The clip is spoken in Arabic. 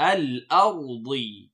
الأرض.